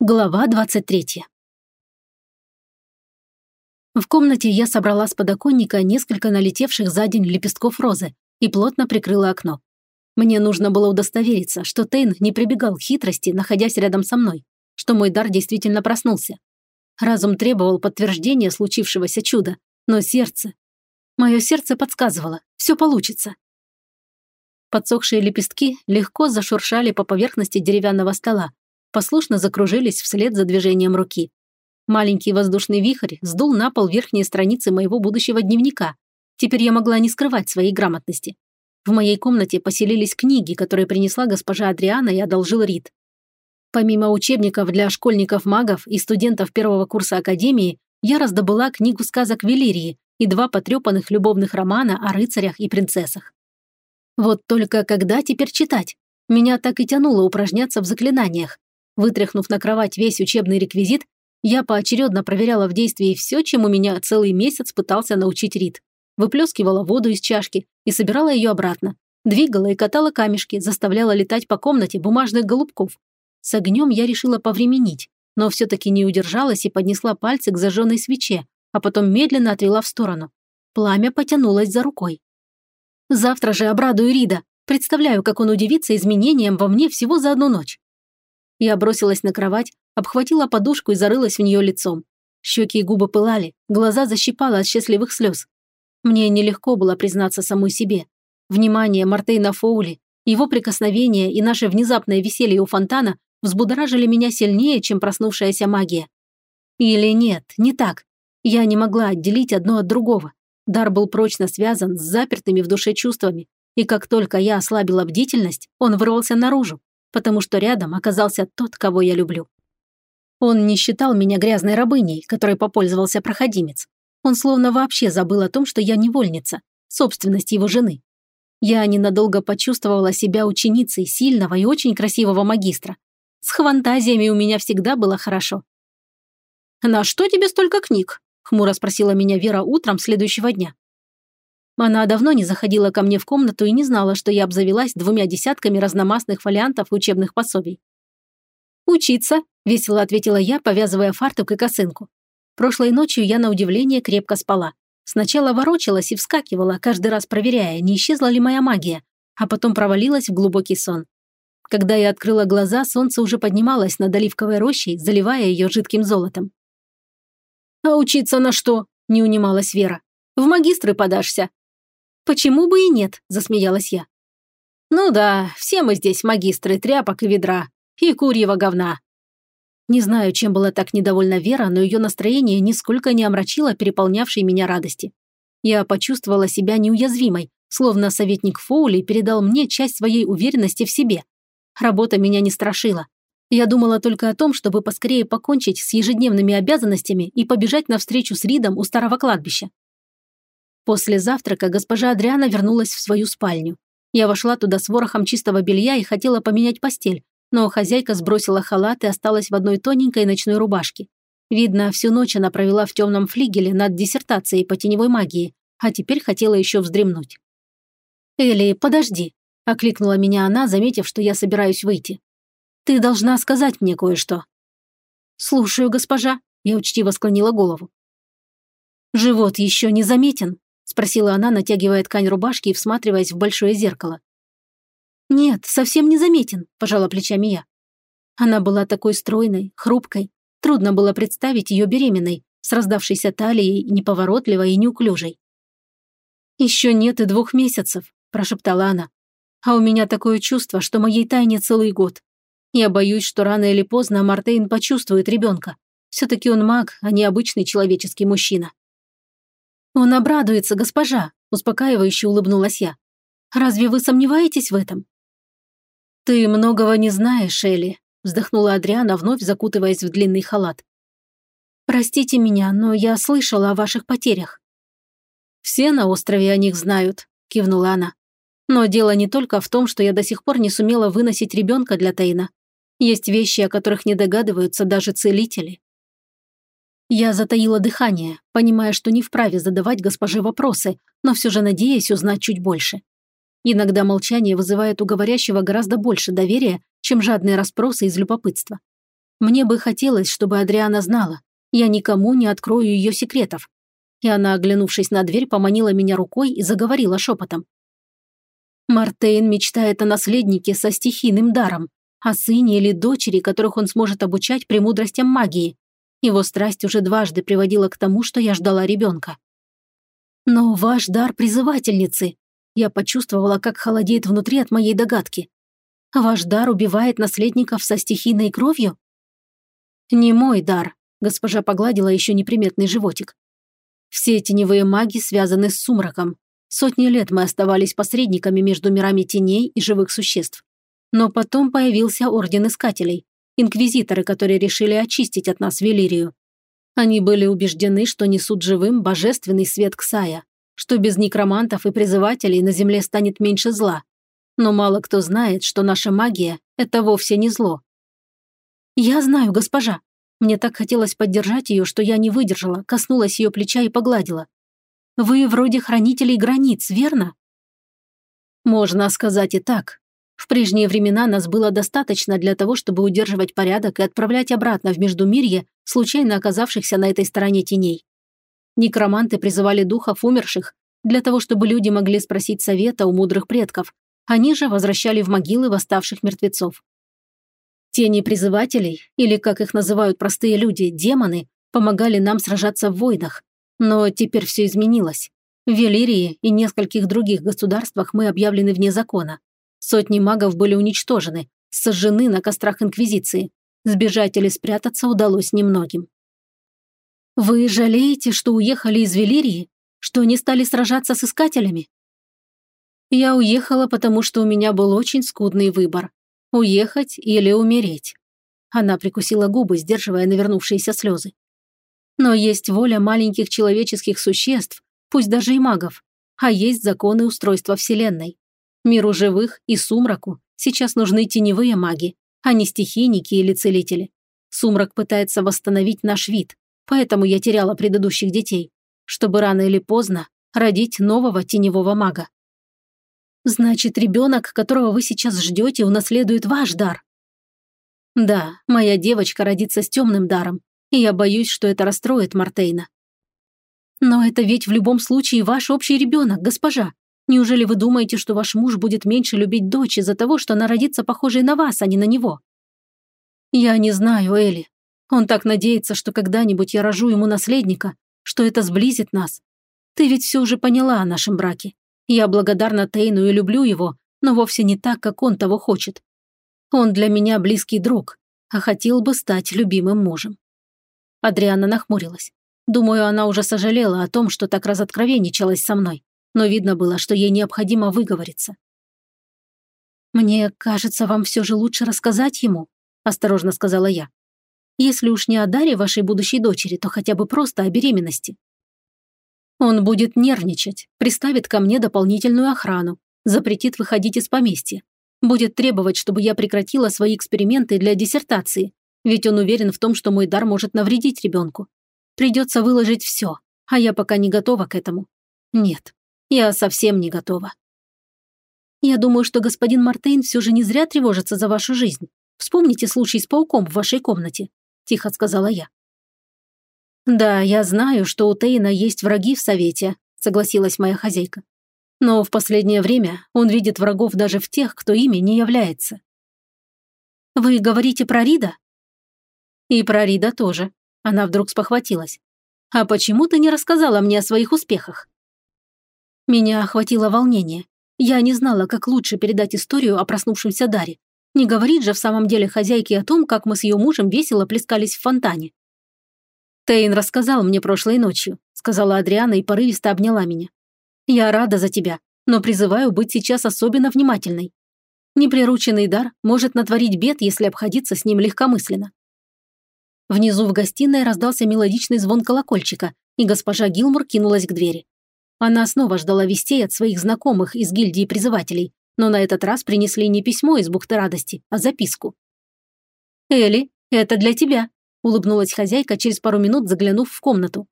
Глава 23. В комнате я собрала с подоконника несколько налетевших за день лепестков розы и плотно прикрыла окно. Мне нужно было удостовериться, что Тейн не прибегал к хитрости, находясь рядом со мной, что мой дар действительно проснулся. Разум требовал подтверждения случившегося чуда, но сердце... Мое сердце подсказывало, все получится. Подсохшие лепестки легко зашуршали по поверхности деревянного стола, послушно закружились вслед за движением руки. Маленький воздушный вихрь сдул на пол верхние страницы моего будущего дневника. Теперь я могла не скрывать своей грамотности. В моей комнате поселились книги, которые принесла госпожа Адриана и одолжил Рид. Помимо учебников для школьников-магов и студентов первого курса академии, я раздобыла книгу сказок Велирии и два потрепанных любовных романа о рыцарях и принцессах. Вот только когда теперь читать? Меня так и тянуло упражняться в заклинаниях, Вытряхнув на кровать весь учебный реквизит, я поочередно проверяла в действии все, чему меня целый месяц пытался научить Рид. Выплескивала воду из чашки и собирала ее обратно. Двигала и катала камешки, заставляла летать по комнате бумажных голубков. С огнем я решила повременить, но все-таки не удержалась и поднесла пальцы к зажженной свече, а потом медленно отвела в сторону. Пламя потянулось за рукой. Завтра же обрадую Рида. Представляю, как он удивится изменениям во мне всего за одну ночь. Я бросилась на кровать, обхватила подушку и зарылась в нее лицом. Щеки и губы пылали, глаза защипало от счастливых слез. Мне нелегко было признаться самой себе. Внимание Мартейна Фоули, его прикосновение и наше внезапное веселье у фонтана взбудоражили меня сильнее, чем проснувшаяся магия. Или нет, не так. Я не могла отделить одно от другого. Дар был прочно связан с запертыми в душе чувствами, и как только я ослабила бдительность, он вырвался наружу потому что рядом оказался тот, кого я люблю. Он не считал меня грязной рабыней, которой попользовался проходимец. Он словно вообще забыл о том, что я невольница, собственность его жены. Я ненадолго почувствовала себя ученицей сильного и очень красивого магистра. С фантазиями у меня всегда было хорошо. «На что тебе столько книг?» – хмуро спросила меня Вера утром следующего дня. Она давно не заходила ко мне в комнату и не знала, что я обзавелась двумя десятками разномастных фолиантов учебных пособий. «Учиться», – весело ответила я, повязывая фартук и косынку. Прошлой ночью я на удивление крепко спала. Сначала ворочалась и вскакивала, каждый раз проверяя, не исчезла ли моя магия, а потом провалилась в глубокий сон. Когда я открыла глаза, солнце уже поднималось над оливковой рощей, заливая ее жидким золотом. «А учиться на что?» – не унималась Вера. «В магистры подашься. «Почему бы и нет?» – засмеялась я. «Ну да, все мы здесь магистры тряпок и ведра. И курьего говна». Не знаю, чем была так недовольна Вера, но ее настроение нисколько не омрачило переполнявшей меня радости. Я почувствовала себя неуязвимой, словно советник Фоули передал мне часть своей уверенности в себе. Работа меня не страшила. Я думала только о том, чтобы поскорее покончить с ежедневными обязанностями и побежать навстречу с Ридом у старого кладбища. После завтрака госпожа Адриана вернулась в свою спальню. Я вошла туда с ворохом чистого белья и хотела поменять постель, но хозяйка сбросила халат и осталась в одной тоненькой ночной рубашке. Видно, всю ночь она провела в темном флигеле над диссертацией по теневой магии, а теперь хотела еще вздремнуть. «Элли, подожди», – окликнула меня она, заметив, что я собираюсь выйти. «Ты должна сказать мне кое-что». «Слушаю, госпожа», – я учтиво склонила голову. «Живот еще не заметен?» Спросила она, натягивая ткань рубашки и всматриваясь в большое зеркало. «Нет, совсем не заметен», – пожала плечами я. Она была такой стройной, хрупкой. Трудно было представить ее беременной, с раздавшейся талией, неповоротливой и неуклюжей. «Еще нет и двух месяцев», – прошептала она. «А у меня такое чувство, что моей тайне целый год. Я боюсь, что рано или поздно Мартейн почувствует ребенка. Все-таки он маг, а не обычный человеческий мужчина. «Он обрадуется, госпожа», – успокаивающе улыбнулась я. «Разве вы сомневаетесь в этом?» «Ты многого не знаешь, Элли», – вздохнула Адриана, вновь закутываясь в длинный халат. «Простите меня, но я слышала о ваших потерях». «Все на острове о них знают», – кивнула она. «Но дело не только в том, что я до сих пор не сумела выносить ребенка для Тейна. Есть вещи, о которых не догадываются даже целители. Я затаила дыхание, понимая, что не вправе задавать госпоже вопросы, но все же надеясь узнать чуть больше. Иногда молчание вызывает у говорящего гораздо больше доверия, чем жадные расспросы из любопытства. Мне бы хотелось, чтобы Адриана знала. Я никому не открою ее секретов. И она, оглянувшись на дверь, поманила меня рукой и заговорила шепотом. Мартейн мечтает о наследнике со стихийным даром, о сыне или дочери, которых он сможет обучать премудростям магии. Его страсть уже дважды приводила к тому, что я ждала ребенка. Но ваш дар призывательницы. Я почувствовала, как холодеет внутри от моей догадки. Ваш дар убивает наследников со стихийной кровью? Не мой дар, госпожа погладила еще неприметный животик. Все теневые маги связаны с сумраком. Сотни лет мы оставались посредниками между мирами теней и живых существ. Но потом появился Орден Искателей, инквизиторы, которые решили очистить от нас Велирию. Они были убеждены, что несут живым божественный свет Ксая, что без некромантов и призывателей на Земле станет меньше зла. Но мало кто знает, что наша магия – это вовсе не зло. «Я знаю, госпожа», мне так хотелось поддержать ее, что я не выдержала, коснулась ее плеча и погладила. «Вы вроде хранителей границ, верно?» Можно сказать и так. В прежние времена нас было достаточно для того, чтобы удерживать порядок и отправлять обратно в Междумирье случайно оказавшихся на этой стороне теней. Некроманты призывали духов умерших для того, чтобы люди могли спросить совета у мудрых предков. Они же возвращали в могилы восставших мертвецов. Тени призывателей, или, как их называют простые люди, демоны, помогали нам сражаться в войнах. Но теперь все изменилось. В Велирии и нескольких других государствах мы объявлены вне закона. Сотни магов были уничтожены, сожжены на кострах Инквизиции. Сбежать или спрятаться удалось немногим. «Вы жалеете, что уехали из Велирии? Что не стали сражаться с искателями?» «Я уехала, потому что у меня был очень скудный выбор. Уехать или умереть. Она прикусила губы, сдерживая навернувшиеся слезы. Но есть воля маленьких человеческих существ, пусть даже и магов, а есть законы устройства Вселенной. Миру живых и сумраку сейчас нужны теневые маги, а не стихийники или целители. Сумрак пытается восстановить наш вид, поэтому я теряла предыдущих детей, чтобы рано или поздно родить нового теневого мага. Значит, ребенок, которого вы сейчас ждете, унаследует ваш дар. Да, моя девочка родится с темным даром, и я боюсь, что это расстроит Мартейна. Но это ведь в любом случае ваш общий ребенок, госпожа. Неужели вы думаете, что ваш муж будет меньше любить дочь из-за того, что она родится похожей на вас, а не на него? Я не знаю, Элли. Он так надеется, что когда-нибудь я рожу ему наследника, что это сблизит нас. Ты ведь все уже поняла о нашем браке. Я благодарна Тейну и люблю его, но вовсе не так, как он того хочет. Он для меня близкий друг, а хотел бы стать любимым мужем. Адриана нахмурилась. Думаю, она уже сожалела о том, что так разоткровенничалась со мной, но видно было, что ей необходимо выговориться. «Мне кажется, вам все же лучше рассказать ему», – осторожно сказала я. «Если уж не о даре вашей будущей дочери, то хотя бы просто о беременности». Он будет нервничать, приставит ко мне дополнительную охрану, запретит выходить из поместья. Будет требовать, чтобы я прекратила свои эксперименты для диссертации, ведь он уверен в том, что мой дар может навредить ребенку. Придется выложить все, а я пока не готова к этому. Нет, я совсем не готова. Я думаю, что господин Мартейн все же не зря тревожится за вашу жизнь. Вспомните случай с пауком в вашей комнате, тихо сказала я. «Да, я знаю, что у Тейна есть враги в Совете», – согласилась моя хозяйка. «Но в последнее время он видит врагов даже в тех, кто ими не является». «Вы говорите про Рида?» «И про Рида тоже», – она вдруг спохватилась. «А почему ты не рассказала мне о своих успехах?» Меня охватило волнение. Я не знала, как лучше передать историю о проснувшемся Даре. Не говорит же в самом деле хозяйке о том, как мы с ее мужем весело плескались в фонтане. «Тейн рассказал мне прошлой ночью», – сказала Адриана и порывисто обняла меня. «Я рада за тебя, но призываю быть сейчас особенно внимательной. Неприрученный дар может натворить бед, если обходиться с ним легкомысленно». Внизу в гостиной раздался мелодичный звон колокольчика, и госпожа Гилмур кинулась к двери. Она снова ждала вестей от своих знакомых из гильдии призывателей, но на этот раз принесли не письмо из бухты радости, а записку. «Элли, это для тебя», улыбнулась хозяйка через пару минут, заглянув в комнату.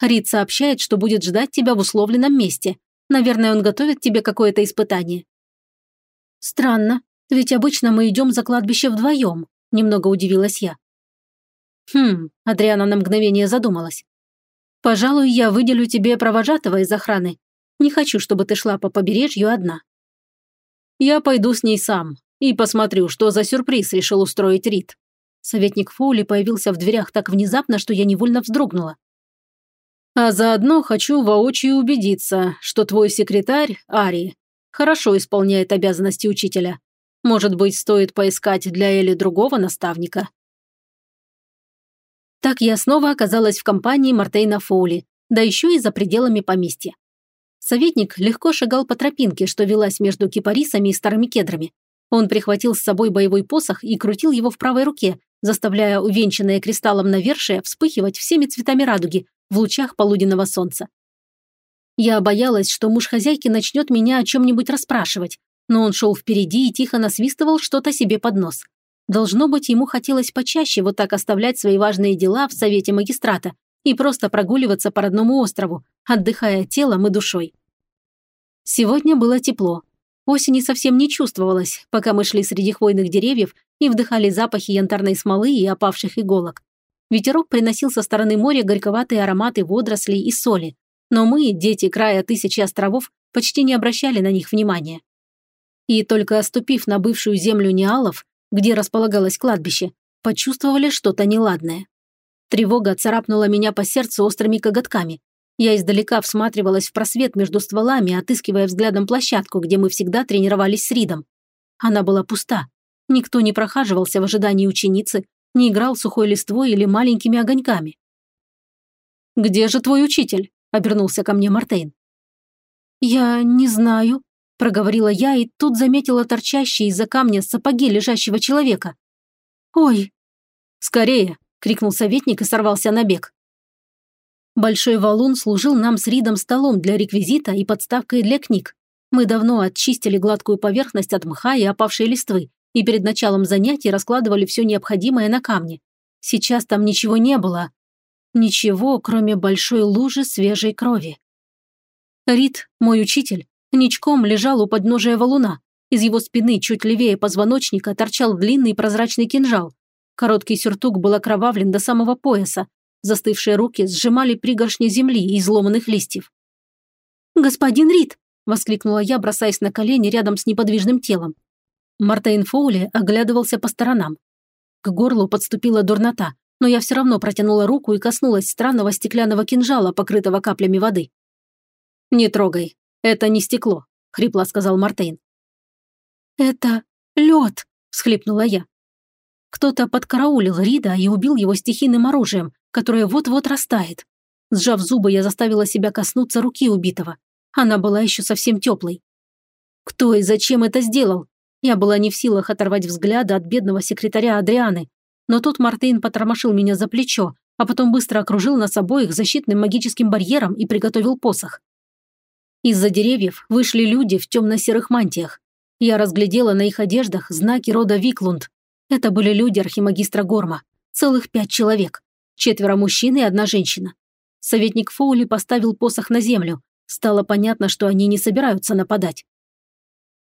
Рид сообщает, что будет ждать тебя в условленном месте. Наверное, он готовит тебе какое-то испытание. Странно, ведь обычно мы идем за кладбище вдвоем, немного удивилась я. Хм, Адриана на мгновение задумалась. Пожалуй, я выделю тебе провожатого из охраны. Не хочу, чтобы ты шла по побережью одна. Я пойду с ней сам и посмотрю, что за сюрприз решил устроить Рид. Советник Фоули появился в дверях так внезапно, что я невольно вздрогнула. А заодно хочу воочию убедиться, что твой секретарь, Ари, хорошо исполняет обязанности учителя. Может быть, стоит поискать для Эли другого наставника? Так я снова оказалась в компании Мартейна Фоули, да еще и за пределами поместья. Советник легко шагал по тропинке, что велась между кипарисами и старыми кедрами. Он прихватил с собой боевой посох и крутил его в правой руке, заставляя увенчанное кристаллом навершие вспыхивать всеми цветами радуги в лучах полуденного солнца. Я боялась, что муж хозяйки начнет меня о чем-нибудь расспрашивать, но он шел впереди и тихо насвистывал что-то себе под нос. Должно быть, ему хотелось почаще вот так оставлять свои важные дела в совете магистрата и просто прогуливаться по родному острову, отдыхая телом и душой. Сегодня было тепло. Осени совсем не чувствовалось, пока мы шли среди хвойных деревьев и вдыхали запахи янтарной смолы и опавших иголок. Ветерок приносил со стороны моря горьковатые ароматы водорослей и соли, но мы, дети края тысячи островов, почти не обращали на них внимания. И только оступив на бывшую землю Неалов, где располагалось кладбище, почувствовали что-то неладное. Тревога царапнула меня по сердцу острыми коготками. Я издалека всматривалась в просвет между стволами, отыскивая взглядом площадку, где мы всегда тренировались с Ридом. Она была пуста. Никто не прохаживался в ожидании ученицы, не играл сухой листвой или маленькими огоньками. «Где же твой учитель?» – обернулся ко мне Мартейн. «Я не знаю», проговорила я и тут заметила торчащие из-за камня сапоги лежащего человека. «Ой!» «Скорее!» – крикнул советник и сорвался на бег. Большой валун служил нам с Ридом столом для реквизита и подставкой для книг. Мы давно очистили гладкую поверхность от мха и опавшей листвы, и перед началом занятий раскладывали все необходимое на камне. Сейчас там ничего не было. Ничего, кроме большой лужи свежей крови. Рид, мой учитель, Ничком лежал у подножия валуна. Из его спины, чуть левее позвоночника, торчал длинный прозрачный кинжал. Короткий сюртук был окровавлен до самого пояса. Застывшие руки сжимали пригоршни земли и изломанных листьев. «Господин Рид!» – воскликнула я, бросаясь на колени рядом с неподвижным телом. Мартейн Фоули оглядывался по сторонам. К горлу подступила дурнота, но я все равно протянула руку и коснулась странного стеклянного кинжала, покрытого каплями воды. «Не трогай», «Это не стекло», – хрипло сказал Мартейн. «Это лед», – всхлипнула я. Кто-то подкараулил Рида и убил его стихийным оружием, которое вот-вот растает. Сжав зубы, я заставила себя коснуться руки убитого. Она была еще совсем теплой. Кто и зачем это сделал? Я была не в силах оторвать взгляда от бедного секретаря Адрианы. Но тут Мартейн потормошил меня за плечо, а потом быстро окружил нас обоих защитным магическим барьером и приготовил посох. Из-за деревьев вышли люди в темно-серых мантиях. Я разглядела на их одеждах знаки рода Виклунд. Это были люди архимагистра Горма. Целых пять человек. Четверо мужчин и одна женщина. Советник Фоули поставил посох на землю. Стало понятно, что они не собираются нападать.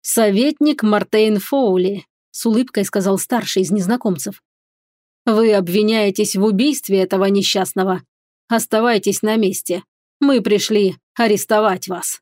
«Советник Мартейн Фоули», – с улыбкой сказал старший из незнакомцев. «Вы обвиняетесь в убийстве этого несчастного. Оставайтесь на месте. Мы пришли арестовать вас».